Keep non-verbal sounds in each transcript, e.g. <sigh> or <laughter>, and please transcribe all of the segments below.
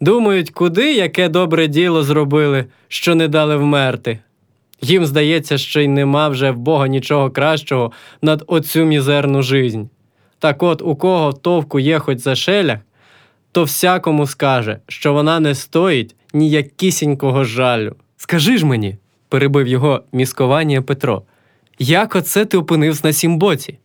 Думають, куди яке добре діло зробили, що не дали вмерти. Їм здається, що й нема вже в Бога нічого кращого над оцю мізерну жизнь. Так от, у кого товку є хоч за шелях, то всякому скаже, що вона не стоїть ніякісінького жалю. Скажи ж мені, перебив його міскування Петро, як оце ти опинився на сім боці?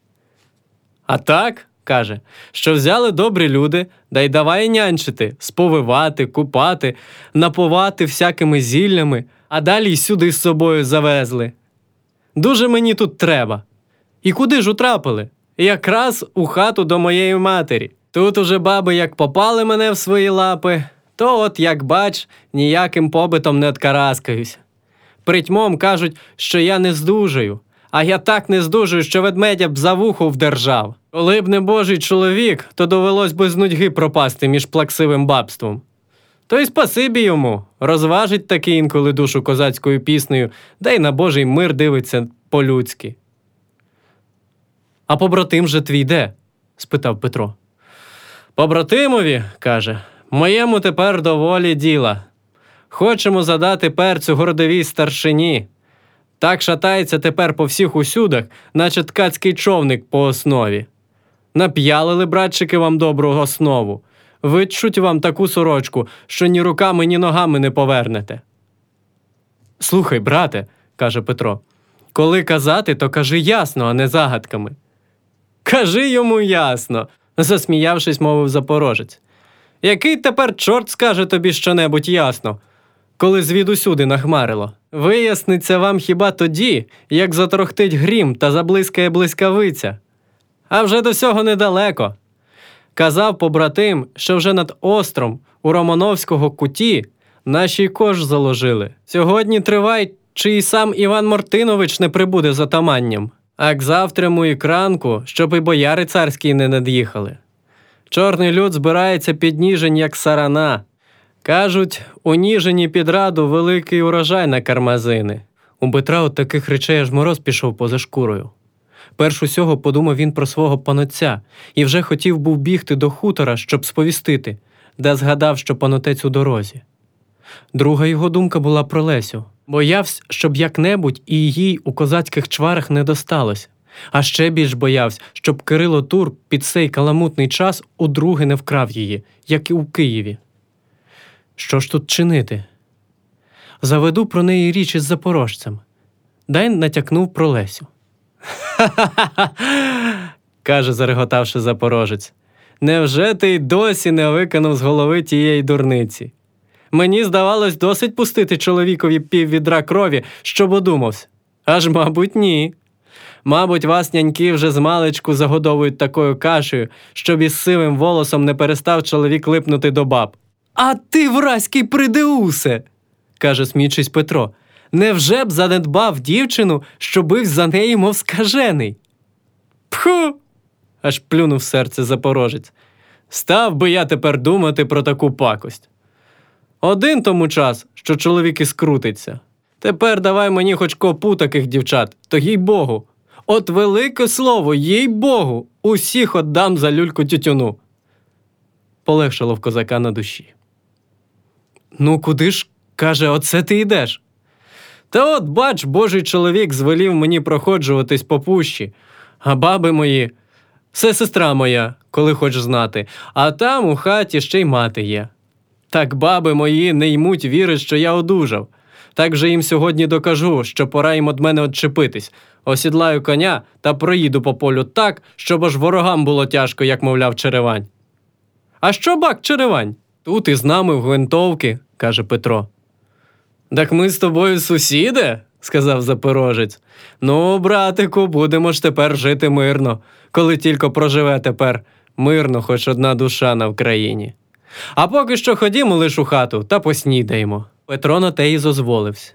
А так, каже, що взяли добрі люди, да й давай нянчити, сповивати, купати, напувати всякими зіллями, а далі й сюди з собою завезли. Дуже мені тут треба. І куди ж утрапили? Якраз у хату до моєї матері. Тут уже баби як попали мене в свої лапи, то от, як бач, ніяким побитом не откараскаюсь. Притьмом кажуть, що я не здужаю, а я так не здужую, що ведмедя б за вухо вдержав. Коли б не божий чоловік, то довелось би з нудьги пропасти між плаксивим бабством. То й спасибі йому, розважить таки інколи душу козацькою піснею, да й на божий мир дивиться по-людськи. А побратим же твій де? спитав Петро. Побратимові, каже, моєму тепер доволі діла. Хочемо задати перцю городовій старшині. Так шатається тепер по всіх усюдах, наче ткацький човник по основі. Нап'ялили, братчики, вам добру основу. Вичуть вам таку сорочку, що ні руками, ні ногами не повернете. Слухай, брате, каже Петро, коли казати, то кажи ясно, а не загадками. Кажи йому ясно, засміявшись, мовив запорожець. Який тепер чорт скаже тобі щонебудь ясно, коли звідусюди нахмарило? Виясниться вам хіба тоді, як заторохтить грім та заблискає блискавиця. А вже до цього недалеко. Казав побратим, що вже над остром у Романовського куті наші кож заложили. Сьогодні тривай, чи й сам Іван Мартинович не прибуде з отаманням. А к завтраму і кранку, щоб і бояри царські не над'їхали. Чорний люд збирається під Ніжень, як сарана. Кажуть, у Ніжині під раду великий урожай на кармазини. У Петра от таких речей аж мороз пішов поза шкурою. Перш усього подумав він про свого панотця і вже хотів був бігти до хутора, щоб сповістити, де згадав, що панотець у дорозі. Друга його думка була про Лесю. Боявся, щоб як-небудь і їй у козацьких чварах не досталось. А ще більш боявся, щоб Кирило Тур під цей каламутний час удруге не вкрав її, як і у Києві. Що ж тут чинити? Заведу про неї річ із запорожцем. Дай натякнув про Лесю. <laughs> Каже, зареготавши запорожець. Невже ти й досі не викинув з голови тієї дурниці? Мені здавалось досить пустити чоловікові пів відра крові, щоб одумався. Аж, мабуть, ні. Мабуть, вас няньки вже з маличку загодовують такою кашею, щоб із сивим волосом не перестав чоловік липнути до баб. А ти, вразький придеусе, каже, сміючись Петро. Невже б занедбав дівчину, що бив за неї, мов скажений? Пху. аж плюнув серце запорожець. Став би я тепер думати про таку пакость. Один тому час, що чоловік і скрутиться. Тепер давай мені хоч копу таких дівчат, то їй Богу. От велике слово, їй Богу, усіх отдам за люльку тютюну. Полегшало в козака на душі. Ну, куди ж, каже, оце ти йдеш? Та от, бач, божий чоловік звелів мені проходжуватись по пущі, а баби мої, все сестра моя, коли хочеш знати, а там у хаті ще й мати є. Так баби мої не ймуть віри, що я одужав. Так же їм сьогодні докажу, що пора їм од мене odчепитись. Осідлаю коня та проїду по полю так, щоб аж ворогам було тяжко, як мовляв, Черевань. А що бак Черевань? Тут із нами в гвинтовки, каже Петро. Так ми з тобою сусіди, сказав запорожець. Ну, братику, будемо ж тепер жити мирно, коли тільки проживе тепер мирно, хоч одна душа на Вкраїні. А поки що ходімо лиш у хату та поснідаємо. Петро на те й дозволився.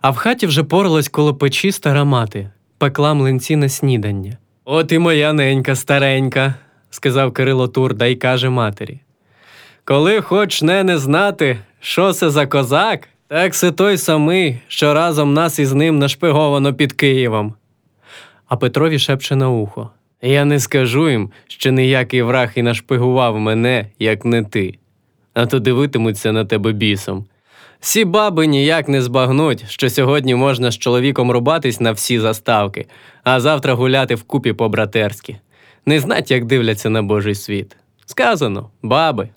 А в хаті вже поралась коло печі стара мати, пекла млинці на снідання. От і моя ненька старенька, сказав Кирило Турда й каже матері. Коли хоч не не знати, що це за козак, так це той самий, що разом нас із ним нашпиговано під Києвом. А Петрові шепче на ухо. Я не скажу їм, що ніякий враг і нашпигував мене, як не ти. а то дивитимуться на тебе бісом. Всі баби ніяк не збагнуть, що сьогодні можна з чоловіком рубатись на всі заставки, а завтра гуляти вкупі по-братерськи. Не знать, як дивляться на Божий світ. Сказано, баби.